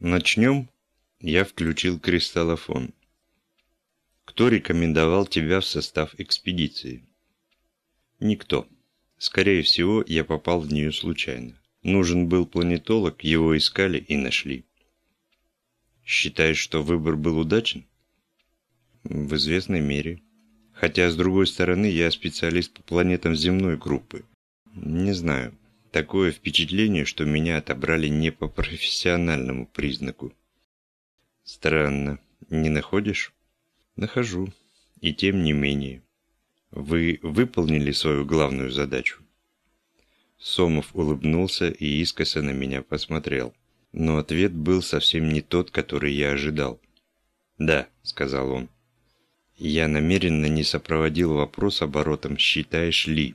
Начнем. Я включил кристаллофон. Кто рекомендовал тебя в состав экспедиции? Никто. Скорее всего, я попал в нее случайно. Нужен был планетолог, его искали и нашли. Считаешь, что выбор был удачен? В известной мере. Хотя, с другой стороны, я специалист по планетам земной группы. Не знаю. Такое впечатление, что меня отобрали не по профессиональному признаку. Странно. Не находишь? Нахожу. И тем не менее. Вы выполнили свою главную задачу? Сомов улыбнулся и искоса на меня посмотрел. Но ответ был совсем не тот, который я ожидал. «Да», — сказал он. Я намеренно не сопроводил вопрос оборотом «считаешь ли?».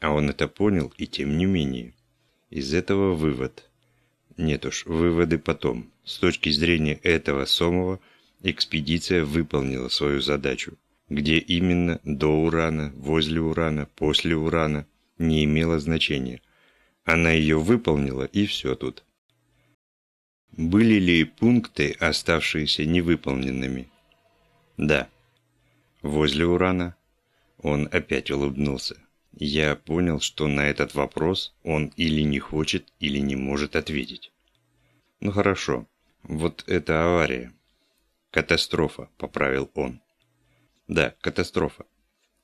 А он это понял, и тем не менее. Из этого вывод. Нет уж, выводы потом. С точки зрения этого Сомова, экспедиция выполнила свою задачу. Где именно, до Урана, возле Урана, после Урана, не имело значения. Она ее выполнила, и все тут. Были ли пункты, оставшиеся невыполненными? Да. Возле Урана? Он опять улыбнулся. Я понял, что на этот вопрос он или не хочет, или не может ответить. Ну хорошо, вот это авария. Катастрофа, поправил он. Да, катастрофа.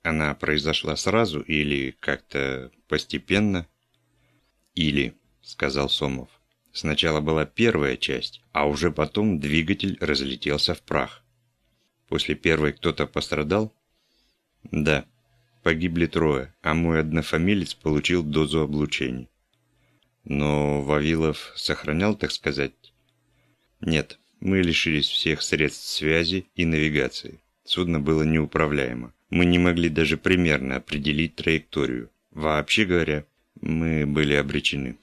Она произошла сразу или как-то постепенно? Или, сказал Сомов. Сначала была первая часть, а уже потом двигатель разлетелся в прах. После первой кто-то пострадал? Да. Погибли трое, а мой однофамилец получил дозу облучений. Но Вавилов сохранял, так сказать? Нет, мы лишились всех средств связи и навигации. Судно было неуправляемо. Мы не могли даже примерно определить траекторию. Вообще говоря, мы были обречены.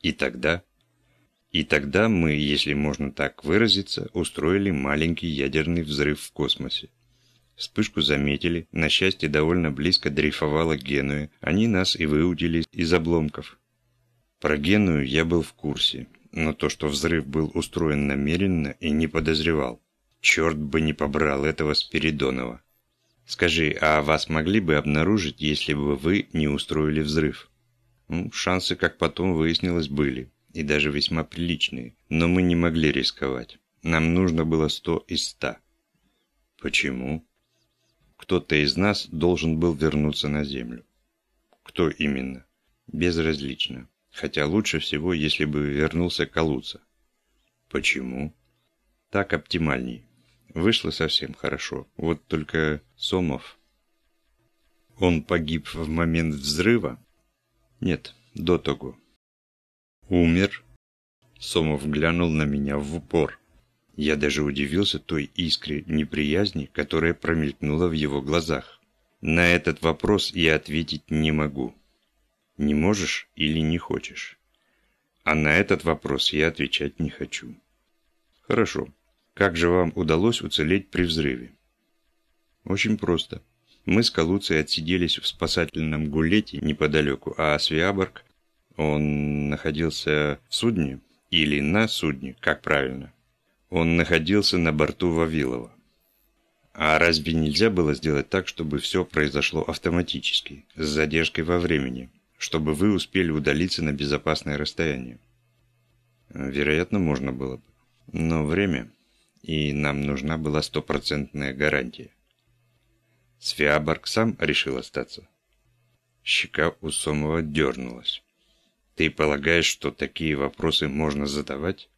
И тогда... И тогда мы, если можно так выразиться, устроили маленький ядерный взрыв в космосе. Вспышку заметили, на счастье довольно близко дрейфовала Генуя, они нас и выудили из обломков. Про Геную я был в курсе, но то, что взрыв был устроен намеренно и не подозревал. Черт бы не побрал этого Спиридонова. Скажи, а вас могли бы обнаружить, если бы вы не устроили взрыв? Ну, шансы, как потом выяснилось, были, и даже весьма приличные, но мы не могли рисковать. Нам нужно было сто из ста. Почему? Кто-то из нас должен был вернуться на Землю. Кто именно? Безразлично. Хотя лучше всего, если бы вернулся Калуца. Почему? Так оптимальней. Вышло совсем хорошо. Вот только Сомов... Он погиб в момент взрыва? Нет, до того. Умер? Сомов глянул на меня в упор. Я даже удивился той искре неприязни, которая промелькнула в его глазах. На этот вопрос я ответить не могу. Не можешь или не хочешь? А на этот вопрос я отвечать не хочу. Хорошо. Как же вам удалось уцелеть при взрыве? Очень просто. Мы с Калуцей отсиделись в спасательном гулете неподалеку, а Свиаборг, он находился в судне или на судне, как правильно? Он находился на борту Вавилова. А разве нельзя было сделать так, чтобы все произошло автоматически, с задержкой во времени, чтобы вы успели удалиться на безопасное расстояние? Вероятно, можно было бы. Но время, и нам нужна была стопроцентная гарантия. Свиаборг сам решил остаться. Щека у Сомова дернулась. Ты полагаешь, что такие вопросы можно задавать?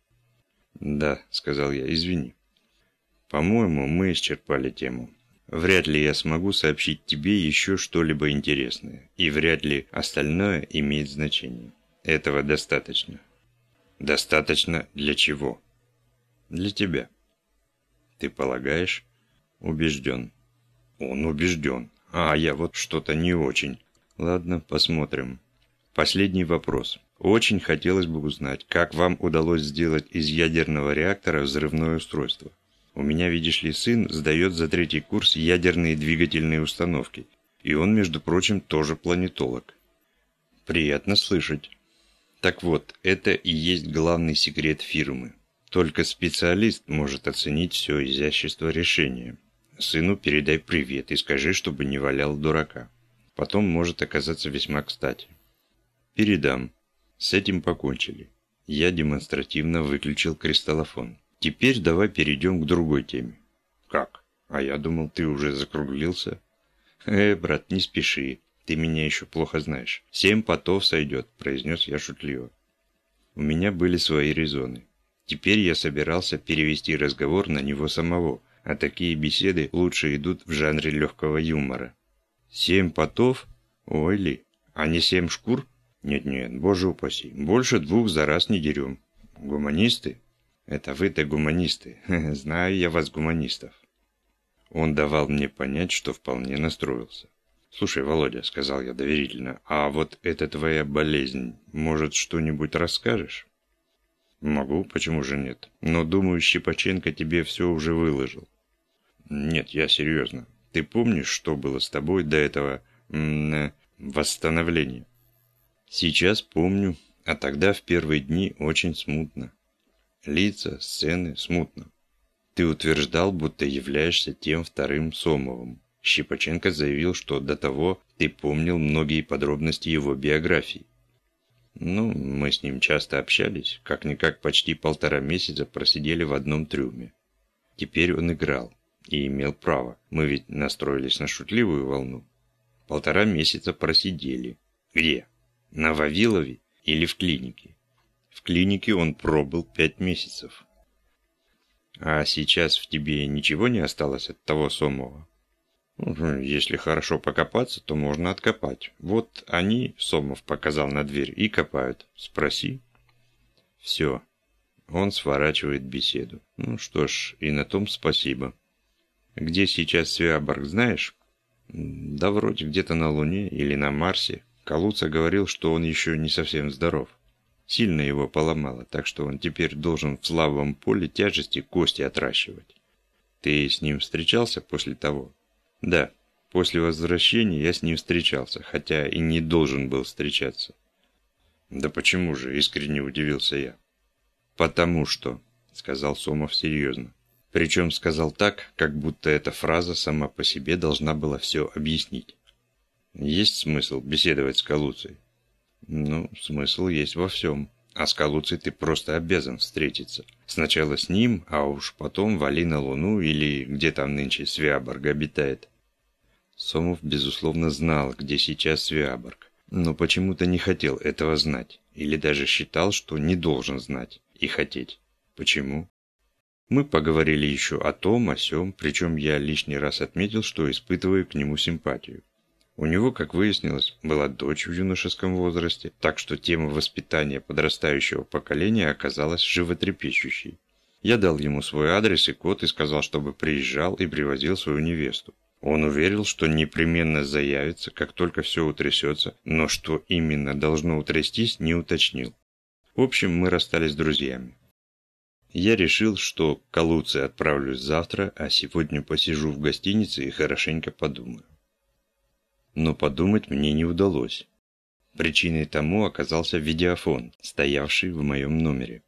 «Да», — сказал я, — «извини». «По-моему, мы исчерпали тему. Вряд ли я смогу сообщить тебе еще что-либо интересное, и вряд ли остальное имеет значение. Этого достаточно». «Достаточно для чего?» «Для тебя». «Ты полагаешь?» «Убежден». «Он убежден. А я вот что-то не очень. Ладно, посмотрим. Последний вопрос. Очень хотелось бы узнать, как вам удалось сделать из ядерного реактора взрывное устройство. У меня, видишь ли, сын сдает за третий курс ядерные двигательные установки. И он, между прочим, тоже планетолог. Приятно слышать. Так вот, это и есть главный секрет фирмы. Только специалист может оценить все изящество решения. Сыну передай привет и скажи, чтобы не валял дурака. Потом может оказаться весьма кстати. Передам. С этим покончили. Я демонстративно выключил кристаллофон. Теперь давай перейдем к другой теме. Как? А я думал, ты уже закруглился. Э, брат, не спеши. Ты меня еще плохо знаешь. Семь потов сойдет, произнес я шутливо. У меня были свои резоны. Теперь я собирался перевести разговор на него самого, а такие беседы лучше идут в жанре легкого юмора. Семь потов? Ой ли, а не семь шкур? Нет-нет, боже упаси, больше двух за раз не дерем. Гуманисты? Это вы-то гуманисты. Знаю я вас, гуманистов. Он давал мне понять, что вполне настроился. «Слушай, Володя», — сказал я доверительно, — «а вот эта твоя болезнь, может, что-нибудь расскажешь?» «Могу, почему же нет? Но, думаю, Щепаченко тебе все уже выложил». «Нет, я серьезно. Ты помнишь, что было с тобой до этого... Восстановления?» «Сейчас помню, а тогда в первые дни очень смутно. Лица, сцены, смутно. Ты утверждал, будто являешься тем вторым Сомовым. Щепаченко заявил, что до того ты помнил многие подробности его биографии. Ну, мы с ним часто общались, как-никак почти полтора месяца просидели в одном трюме. Теперь он играл. И имел право. Мы ведь настроились на шутливую волну. Полтора месяца просидели. Где? На Вавилове или в клинике? В клинике он пробыл пять месяцев. А сейчас в тебе ничего не осталось от того Сомова? Если хорошо покопаться, то можно откопать. Вот они, Сомов показал на дверь, и копают. Спроси. Все. Он сворачивает беседу. Ну что ж, и на том спасибо. Где сейчас Свяборг, знаешь? Да вроде где-то на Луне или на Марсе. Калуца говорил, что он еще не совсем здоров. Сильно его поломало, так что он теперь должен в слабом поле тяжести кости отращивать. Ты с ним встречался после того? Да, после возвращения я с ним встречался, хотя и не должен был встречаться. Да почему же, искренне удивился я. Потому что, сказал Сомов серьезно. Причем сказал так, как будто эта фраза сама по себе должна была все объяснить. Есть смысл беседовать с Калуцей? Ну, смысл есть во всем. А с Калуцей ты просто обязан встретиться. Сначала с ним, а уж потом вали на Луну или где там нынче Свяборг обитает. Сомов, безусловно, знал, где сейчас Свяборг, но почему-то не хотел этого знать, или даже считал, что не должен знать и хотеть. Почему? Мы поговорили еще о том, о сём, причем я лишний раз отметил, что испытываю к нему симпатию. У него, как выяснилось, была дочь в юношеском возрасте, так что тема воспитания подрастающего поколения оказалась животрепещущей. Я дал ему свой адрес и код и сказал, чтобы приезжал и привозил свою невесту. Он уверил, что непременно заявится, как только все утрясется, но что именно должно утрястись, не уточнил. В общем, мы расстались друзьями. Я решил, что к Калуце отправлюсь завтра, а сегодня посижу в гостинице и хорошенько подумаю. Но подумать мне не удалось. Причиной тому оказался видеофон, стоявший в моем номере.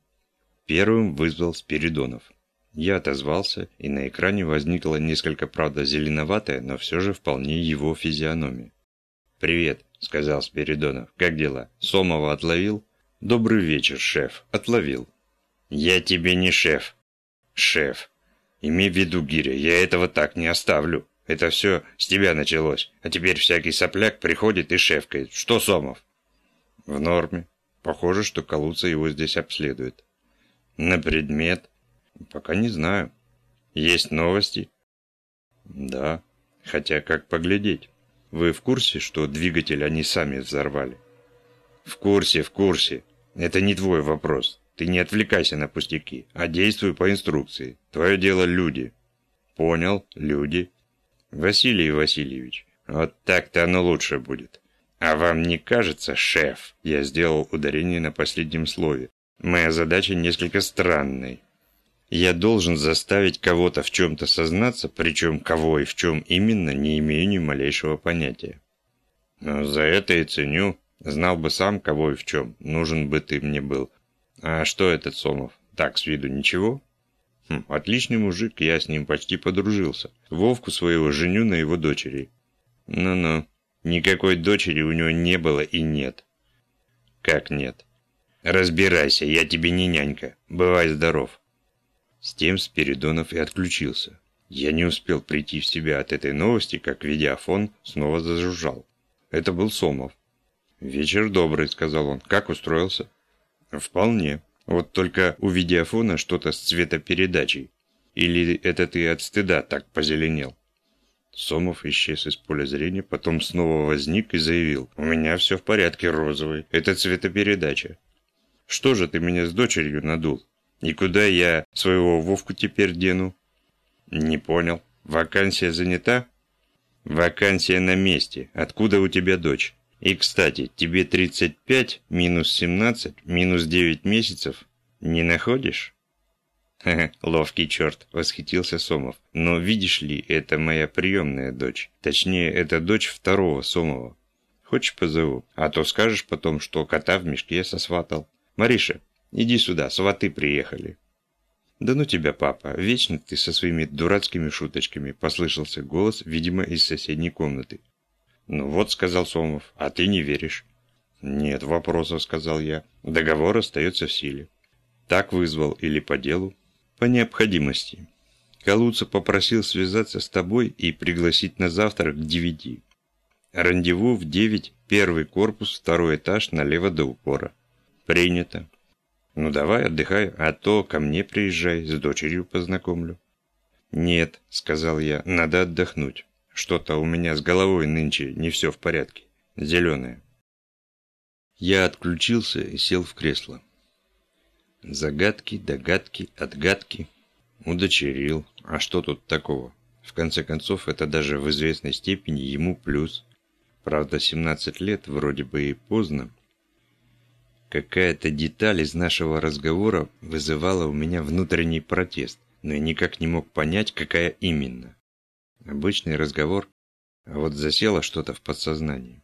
Первым вызвал Спиридонов. Я отозвался, и на экране возникла несколько, правда, зеленоватая, но все же вполне его физиономия. «Привет», — сказал Спиридонов. «Как дела? Сомова отловил?» «Добрый вечер, шеф. Отловил». «Я тебе не шеф». «Шеф. Имей в виду, Гиря, я этого так не оставлю. Это все с тебя началось. А теперь всякий сопляк приходит и шефкает. Что Сомов?» «В норме. Похоже, что Калуца его здесь обследует». «На предмет?» Пока не знаю. Есть новости? Да. Хотя как поглядеть? Вы в курсе, что двигатель они сами взорвали? В курсе, в курсе. Это не твой вопрос. Ты не отвлекайся на пустяки, а действуй по инструкции. Твое дело люди. Понял, люди. Василий Васильевич, вот так-то оно лучше будет. А вам не кажется, шеф? Я сделал ударение на последнем слове. Моя задача несколько странной. Я должен заставить кого-то в чем-то сознаться, причем кого и в чем именно, не имею ни малейшего понятия. Но за это и ценю. Знал бы сам, кого и в чем. Нужен бы ты мне был. А что этот Сомов? Так, с виду ничего? Отличный мужик, я с ним почти подружился. Вовку своего женю на его дочери. Ну-ну, никакой дочери у него не было и нет. Как нет? Разбирайся, я тебе не нянька. Бывай здоров. С тем Спиридонов и отключился. Я не успел прийти в себя от этой новости, как видеофон снова зажужжал. Это был Сомов. «Вечер добрый», — сказал он. «Как устроился?» «Вполне. Вот только у видеофона что-то с цветопередачей. Или это ты от стыда так позеленел?» Сомов исчез из поля зрения, потом снова возник и заявил. «У меня все в порядке, розовый. Это цветопередача. Что же ты меня с дочерью надул? И куда я своего Вовку теперь дену?» «Не понял. Вакансия занята?» «Вакансия на месте. Откуда у тебя дочь?» И, кстати, тебе 35 минус 17 минус 9 месяцев не находишь? «Ха-ха, ловкий черт», — восхитился Сомов. «Но видишь ли, это моя приемная дочь. Точнее, это дочь второго Сомова. Хочешь позову? А то скажешь потом, что кота в мешке сосватал. Мариша, иди сюда, сваты приехали». «Да ну тебя, папа, вечно ты со своими дурацкими шуточками», — послышался голос, видимо, из соседней комнаты. «Ну вот», — сказал Сомов, — «а ты не веришь». «Нет вопросов», — сказал я. «Договор остается в силе». «Так вызвал или по делу?» «По необходимости». Калуца попросил связаться с тобой и пригласить на завтрак к девяти. Рандеву в девять, первый корпус, второй этаж, налево до упора. Принято. Ну давай, отдыхай, а то ко мне приезжай, с дочерью познакомлю. Нет, сказал я, надо отдохнуть. Что-то у меня с головой нынче не все в порядке. Зеленое. Я отключился и сел в кресло. Загадки, догадки, отгадки. Удочерил. А что тут такого? В конце концов, это даже в известной степени ему плюс. Правда, 17 лет вроде бы и поздно. Какая-то деталь из нашего разговора вызывала у меня внутренний протест, но я никак не мог понять, какая именно. Обычный разговор, а вот засело что-то в подсознании.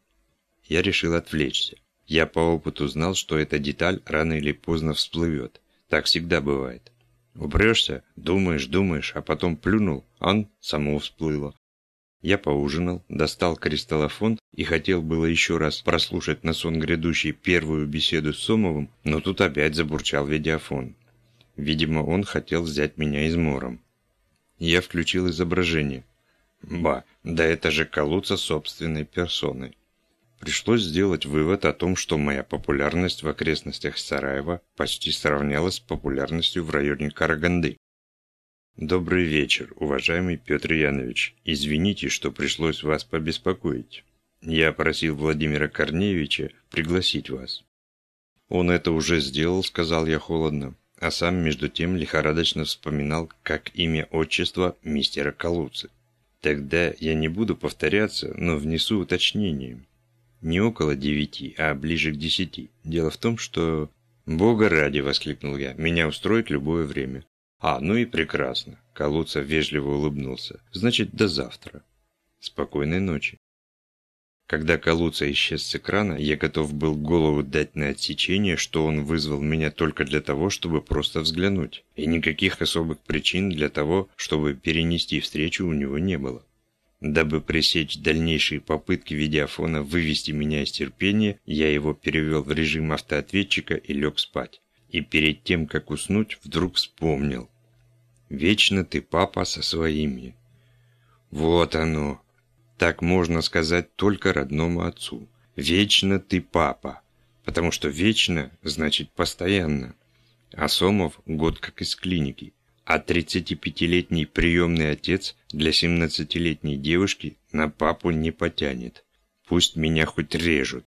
Я решил отвлечься. Я по опыту знал, что эта деталь рано или поздно всплывет. Так всегда бывает. Упрешься, думаешь, думаешь, а потом плюнул, он само всплыло. Я поужинал, достал кристаллофон и хотел было еще раз прослушать на сон грядущий первую беседу с Сомовым, но тут опять забурчал видеофон. Видимо, он хотел взять меня измором. Я включил изображение. Ба, да это же колуться собственной персоной. Пришлось сделать вывод о том, что моя популярность в окрестностях Сараева почти сравнялась с популярностью в районе Караганды. Добрый вечер, уважаемый Петр Янович. Извините, что пришлось вас побеспокоить. Я просил Владимира Корнеевича пригласить вас. Он это уже сделал, сказал я холодно, а сам между тем лихорадочно вспоминал, как имя отчества мистера Калуцы. Тогда я не буду повторяться, но внесу уточнение. Не около девяти, а ближе к десяти. Дело в том, что... «Бога ради!» – воскликнул я. «Меня устроит любое время». «А, ну и прекрасно!» – Калуца вежливо улыбнулся. «Значит, до завтра». «Спокойной ночи». Когда Калуца исчез с экрана, я готов был голову дать на отсечение, что он вызвал меня только для того, чтобы просто взглянуть, и никаких особых причин для того, чтобы перенести встречу у него не было. Дабы пресечь дальнейшие попытки видеофона вывести меня из терпения, я его перевел в режим автоответчика и лег спать. И перед тем, как уснуть, вдруг вспомнил. «Вечно ты папа со своими». Вот оно, так можно сказать только родному отцу. Вечно ты папа. Потому что вечно значит постоянно. А Сомов год как из клиники. А 35-летний приемный отец для 17-летней девушки на папу не потянет. Пусть меня хоть режут.